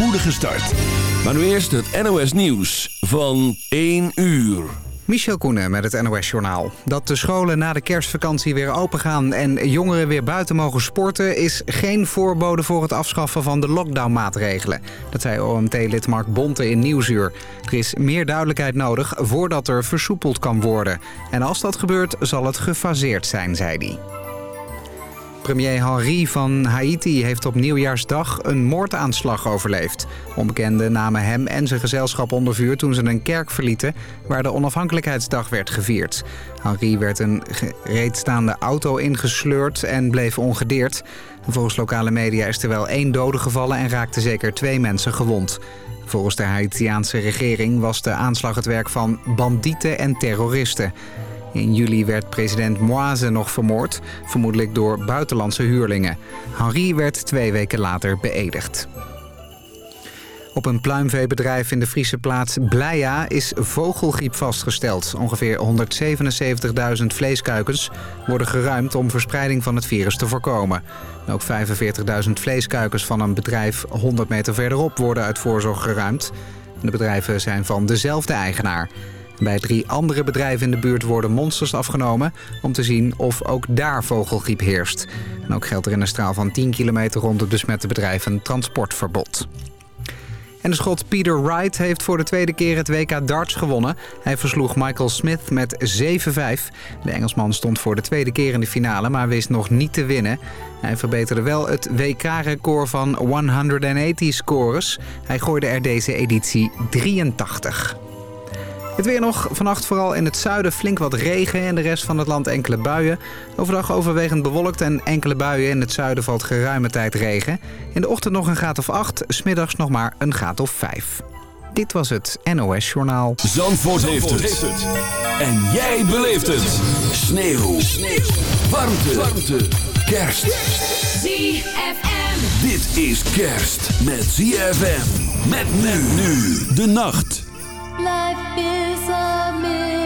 spoedige start. Maar nu eerst het NOS Nieuws van 1 uur. Michel Koenen met het NOS-journaal. Dat de scholen na de kerstvakantie weer opengaan en jongeren weer buiten mogen sporten... is geen voorbode voor het afschaffen van de lockdownmaatregelen. Dat zei OMT-lid Mark Bonte in Nieuwsuur. Er is meer duidelijkheid nodig voordat er versoepeld kan worden. En als dat gebeurt zal het gefaseerd zijn, zei hij. Premier Henri van Haiti heeft op nieuwjaarsdag een moordaanslag overleefd. Onbekenden namen hem en zijn gezelschap onder vuur toen ze een kerk verlieten... waar de onafhankelijkheidsdag werd gevierd. Henri werd een gereedstaande auto ingesleurd en bleef ongedeerd. Volgens lokale media is er wel één dode gevallen en raakten zeker twee mensen gewond. Volgens de Haitiaanse regering was de aanslag het werk van bandieten en terroristen... In juli werd president Moise nog vermoord, vermoedelijk door buitenlandse huurlingen. Henri werd twee weken later beëdigd. Op een pluimveebedrijf in de Friese plaats Bleia is vogelgriep vastgesteld. Ongeveer 177.000 vleeskuikens worden geruimd om verspreiding van het virus te voorkomen. Ook 45.000 vleeskuikens van een bedrijf 100 meter verderop worden uit voorzorg geruimd. De bedrijven zijn van dezelfde eigenaar. Bij drie andere bedrijven in de buurt worden monsters afgenomen... om te zien of ook daar vogelgriep heerst. En ook geldt er in een straal van 10 kilometer rond het besmette bedrijf een transportverbod. En de schot Peter Wright heeft voor de tweede keer het WK darts gewonnen. Hij versloeg Michael Smith met 7-5. De Engelsman stond voor de tweede keer in de finale, maar wist nog niet te winnen. Hij verbeterde wel het WK-record van 180 scores. Hij gooide er deze editie 83. Het weer nog. Vannacht vooral in het zuiden flink wat regen en de rest van het land enkele buien. Overdag overwegend bewolkt en enkele buien. In het zuiden valt geruime tijd regen. In de ochtend nog een graad of 8, smiddags nog maar een graad of 5. Dit was het NOS Journaal. Zandvoort, heeft, het. En jij beleeft het. Sneeuw. Sneeuw. Warmte. Warmte. Kerst. ZFM. Dit is kerst met ZFM. Met men nu de nacht. Life is a mystery.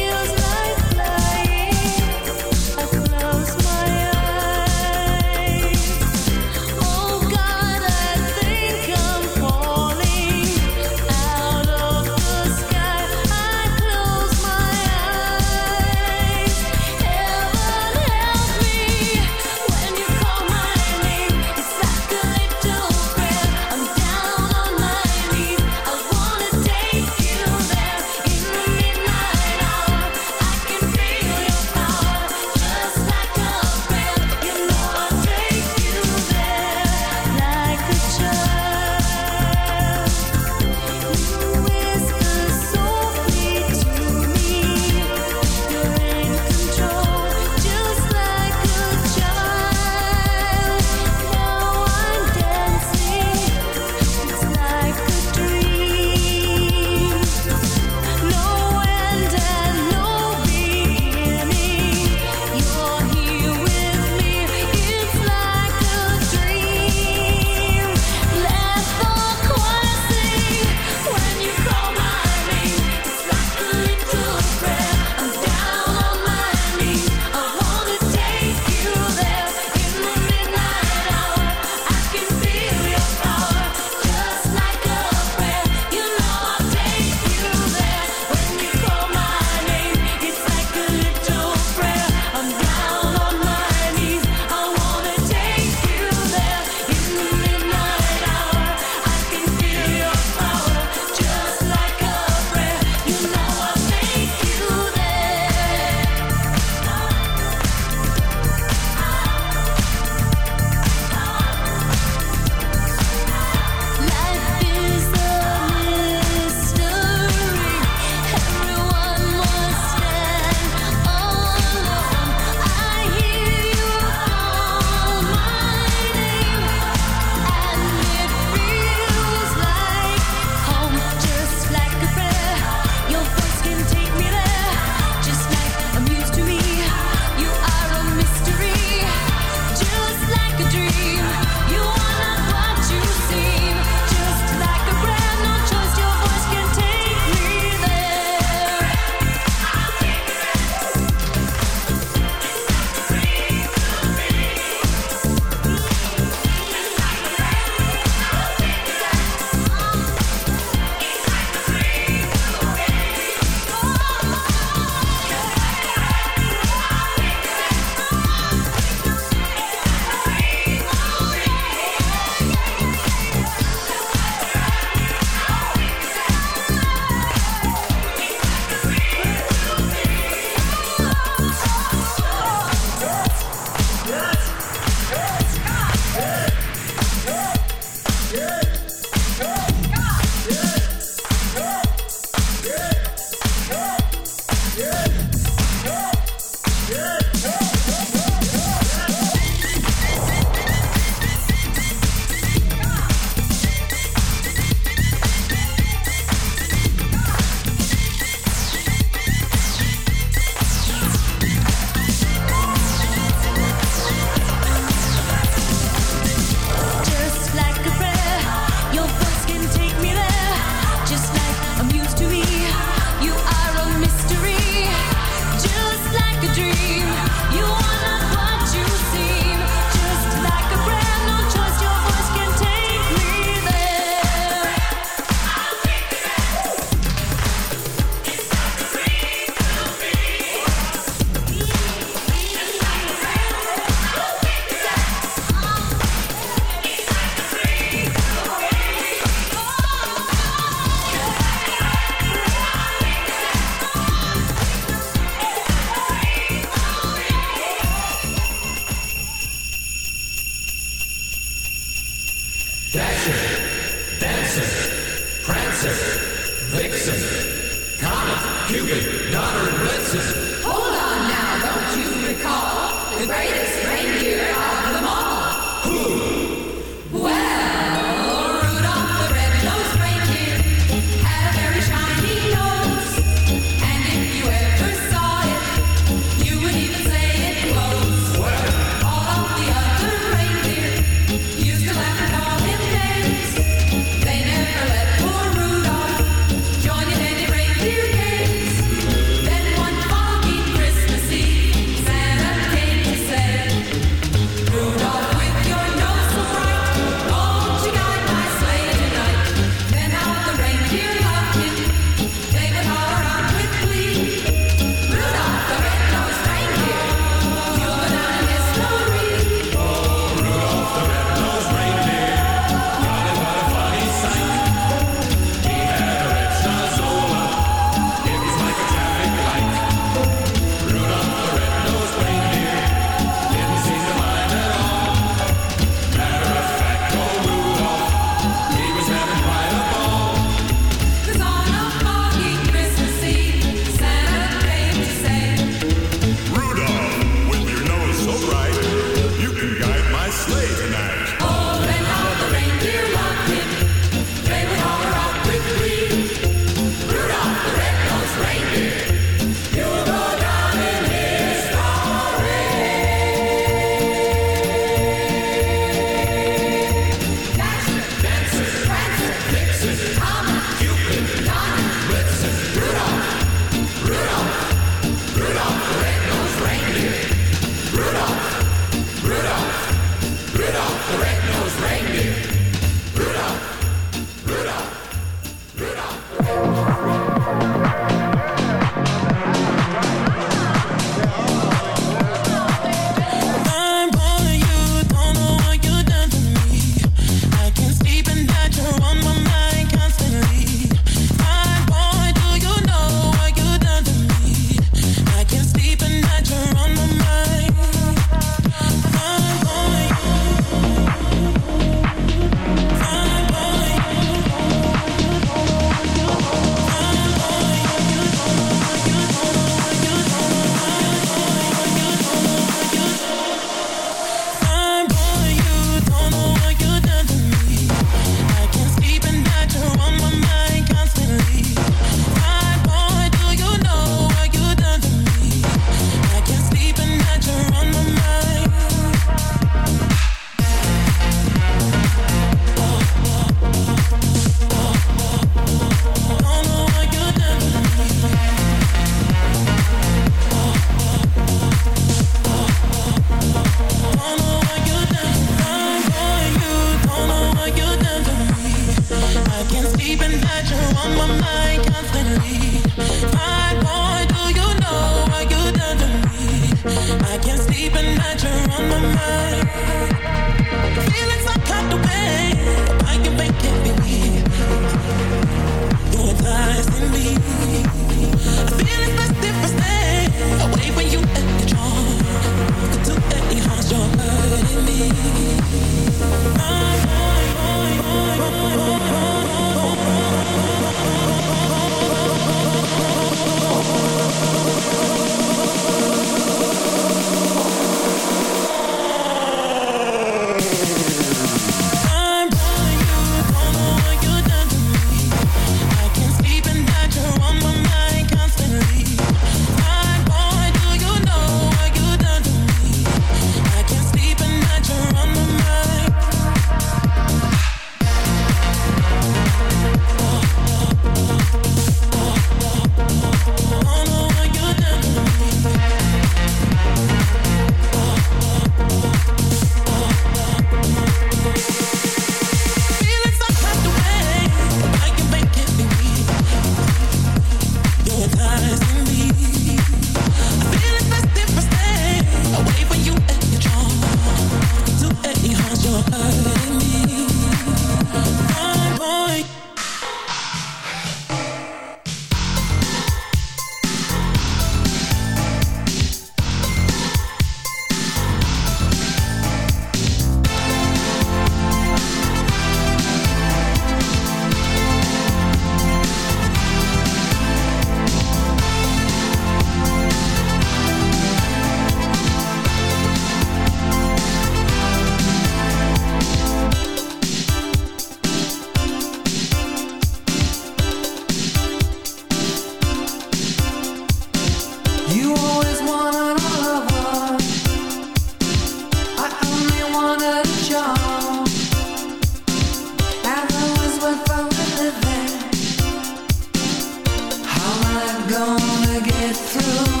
gonna get through?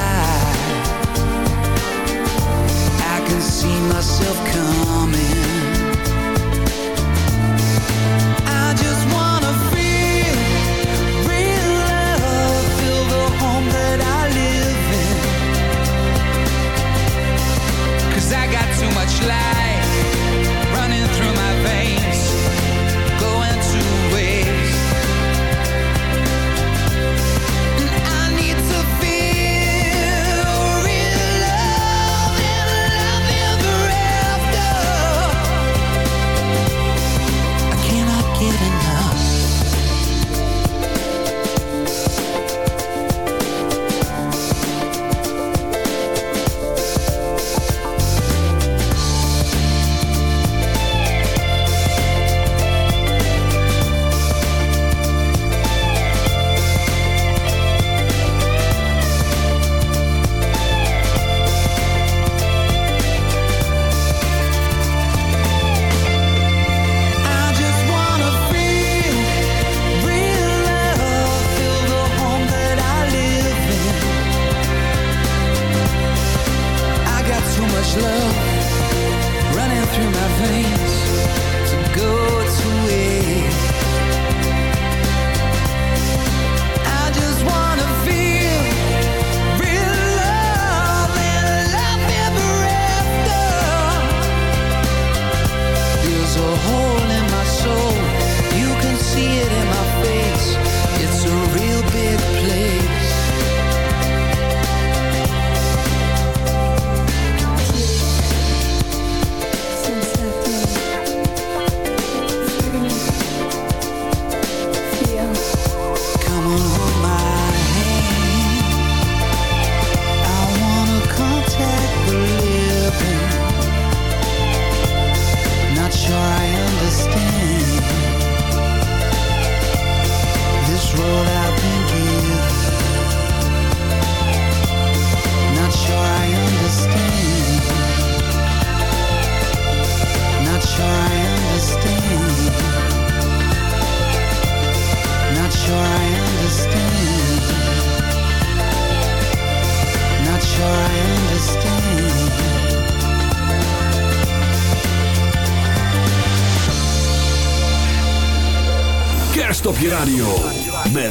see myself coming. I just want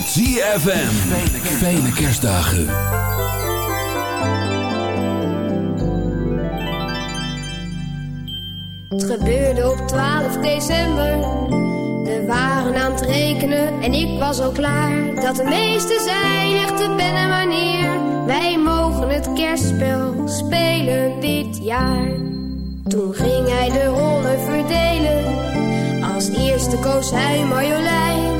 met ZFM. Fijne kerstdagen. Het gebeurde op 12 december. We waren aan het rekenen en ik was al klaar. Dat de meeste zijn echte ben en wanneer. Wij mogen het kerstspel spelen dit jaar. Toen ging hij de rollen verdelen. Als eerste koos hij Marjolein.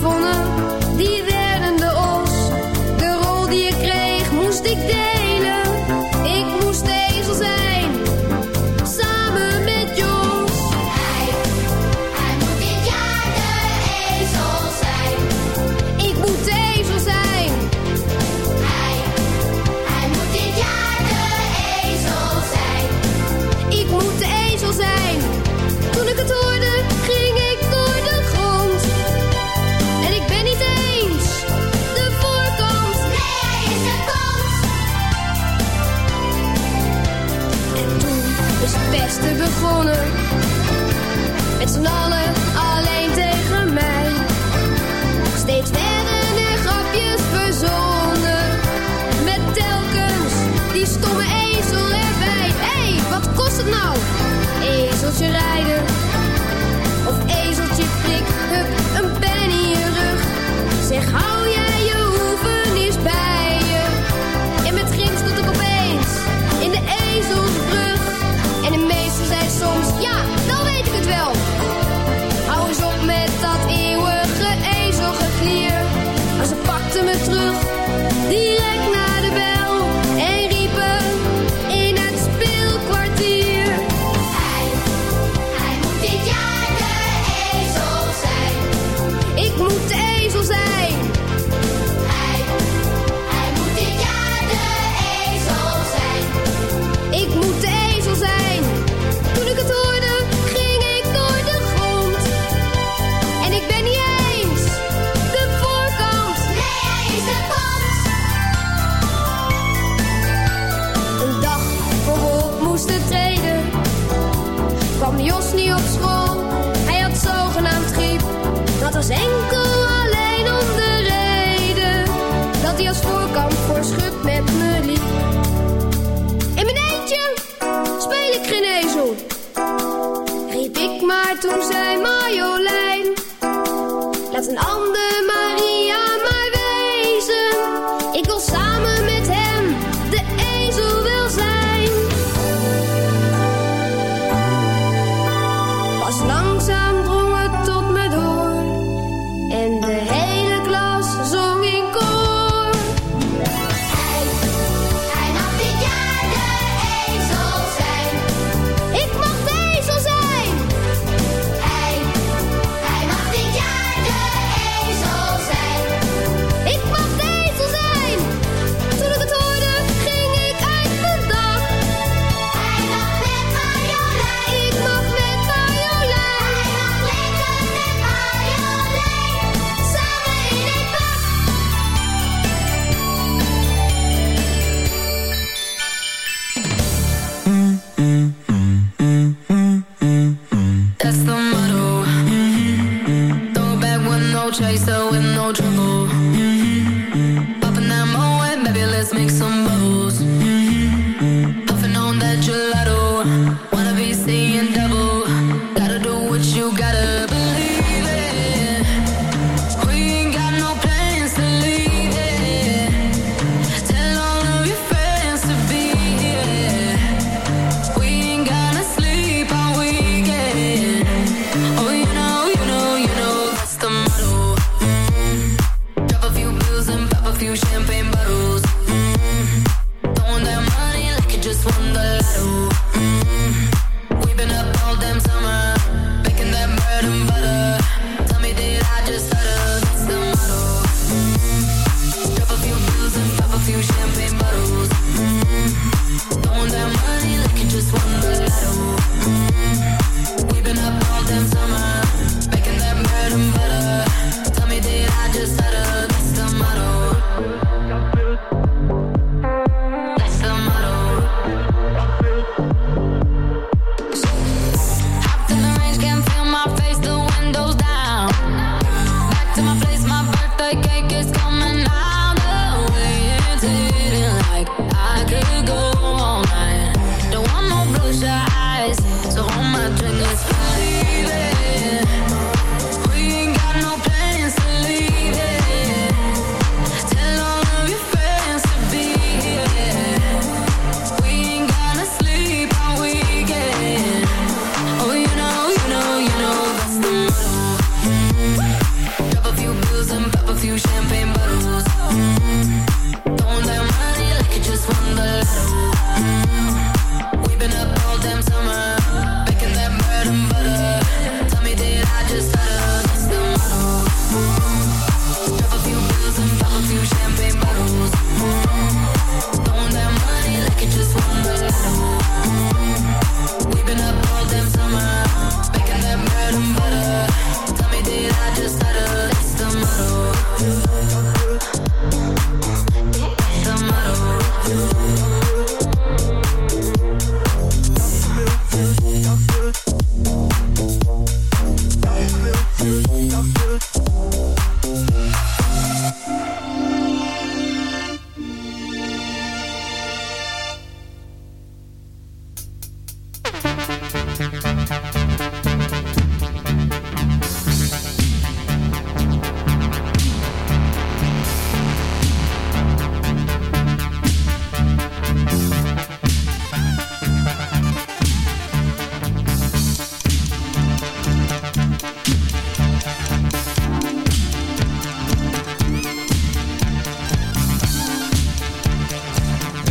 Telefonu Knowledge. can feel my face, the windows down. Back to my place.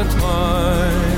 It's mine.